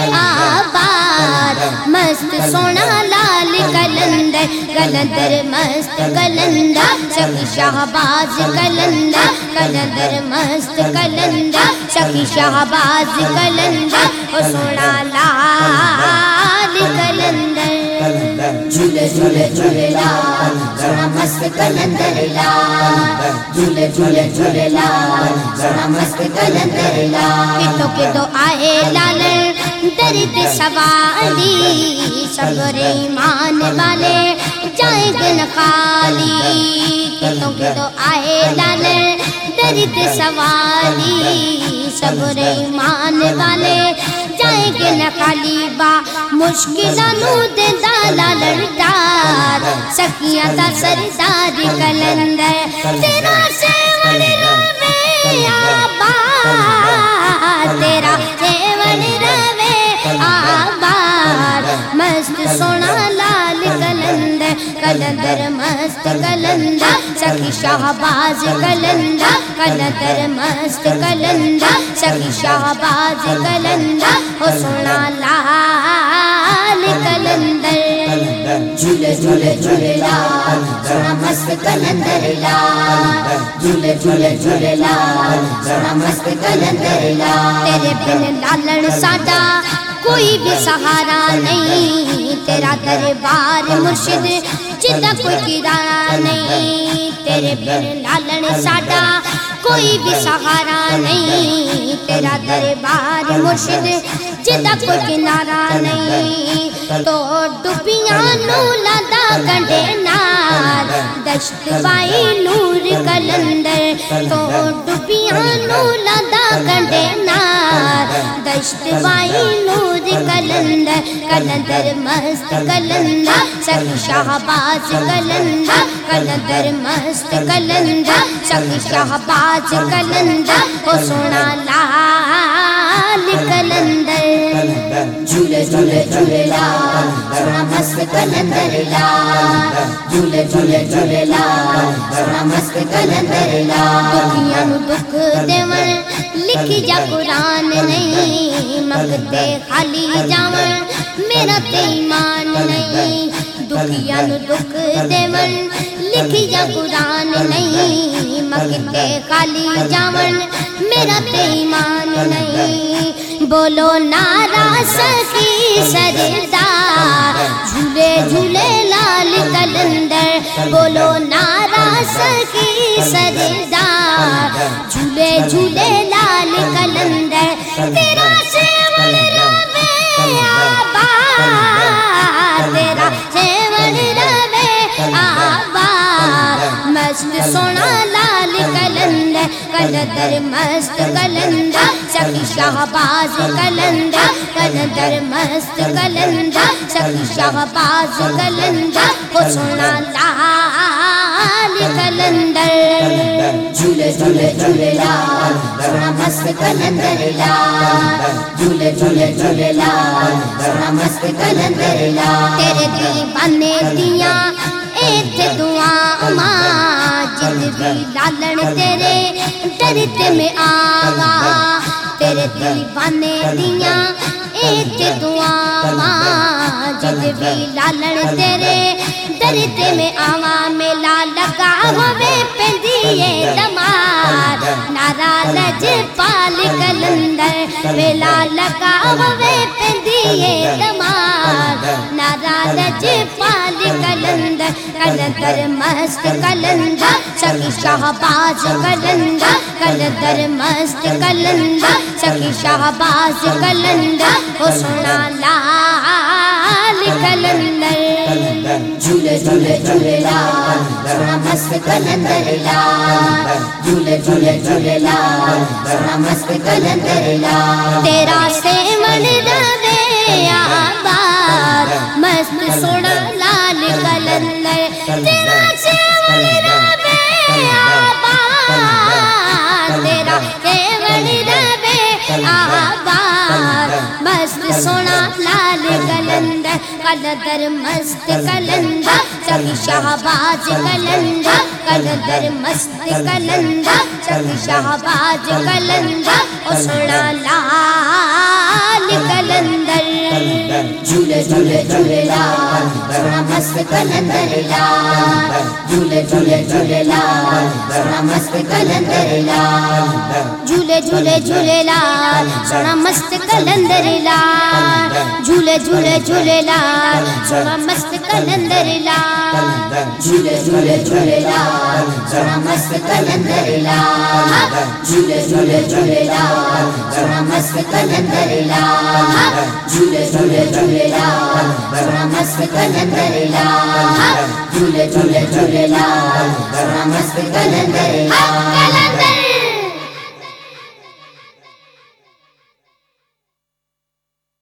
آباد مست سونا لال کلندر کلندر مست کلندر سخی شہباز کلندر کلندر مست کلندر سخی شہباز کلندر او سونا لال کلندر جھولے جھولے جھولے لال سونا مست کلندر لال جھولے جھولے جھولے لال سونا مست کلندر لال کتو کتو آئے لال درد سوالی صبر ایمان والے جائیں گے نہ خالی کتو کتو آئے لال درد سوالی صبر ایمان والے جائیں گے نہ خالی با مشکل نو دے دالا لڑدار سکیاں دا سردار کلندر تیرا سیون روے مست سخی شہباز، کلندر کلندر مست، کلندر، سخی شہباز، کلندر ہو سونا لال، کلندر۔ جھولے جھولے جھولے لال، سونا مست، کلندر لال۔ جھولے جھولے جھولے لال، سونا مست، کلندر لال۔ تیرے بن لالن ساڈا کوئی بھی سہارا نہیں، تیرا دربار مرشد جدا کوئی کرارا نہیں، تیرے بن لالن ساڈا کوئی بھی سہارا نہیں، تیرا دربار مرشد جدا کوئی کنارا نہیں۔ تو ڈبیاں نو لدا کنڈے نار دشت وائی نور کلندر۔ تو ڈبیاں نو لدا کنڈے نار دشت وائی نور کلندر کلندر مست کلندر سخی شہباز کلندر کلندر مست کلندر سخی شہباز کلندر ہو سونا لال کلندر جھولے جھولے جھولے لال سونا مست کلندر لال جھولے جھولے جھولے لال سونا مست کلندر لال دکھ دیون لکھی جا قرآن نہیں مگتے خالی جاون میرا تے ایمان نہیں دکھیاں نو دکھ دیون لکھی جا قرآن نہیں مگتے خالی جاون میرا تے ایمان نہیں بولو نارا سکی سردار جھولے جھولے لال کلندر بولو نارا سکی سردار جھولے جھولے لال کلندر، تیرا سیون روے آباد، تیرا سیون روے آباد۔ مست سونا لال کلندر کلندر مست کلندر، سخی شہباز کلندر کلندر مست کلندر، سخی شہباز کلندر۔ ہو سونا لال کلندر جھولے جھولے جھولے لال سونا مست کلندر لال جھولے جھولے جھولے لال سونا مست کلندر لال تیرے دیوانے دیاں ایتھے دعا ماں جد بھی لالن تیرے ڈرتے میں آوا تیرے دیوانے دیاں ایتھے دعا ماں جد بھی لالن تیرے ڈرتے میں آوا میلا لگا ہوے پندیے دمار، نارا لج پال کلندر میلا لگا ہوے پندیے دمار، نارا لج پال کلندر کلندر مست کلندر، سخی شہباز کلندر کلندر مست کلندر، سخی شہباز کلندر ہو سونا جھولے جھولے لال سونا مست کلندر لال جھولے جھولے جھولے لال سونا مست کلندر لال تیرا سیون روے آباد، مست سونا لال کلندر۔ تیرا سیون روے آباد، تیرا سیون روے آباد، مست سونا لال کلندر۔ کلندر مست کلندر۔ شہباز کلندر کلندر مست کلندر سخی شہباز کلندر او سونا لال کلندر جھولے جھولے لال سونا مست کلندر لال جھولے جھولے جھولے لال سونا مست کلندر لال جھولے جھولے جھولے لال سونا مست کلندر لال جھولے جھولے جھولے لال سونا مست کلندر لال جھولے جھولے جھولے لال سونا مست کلندر لال جھولے جھولے جھولے لال سونا مست کلندر لال جھولے جھولے جھولے لال لال سونا مست کلندر لال جھول جھول جھول لال سونا مست کلندر لال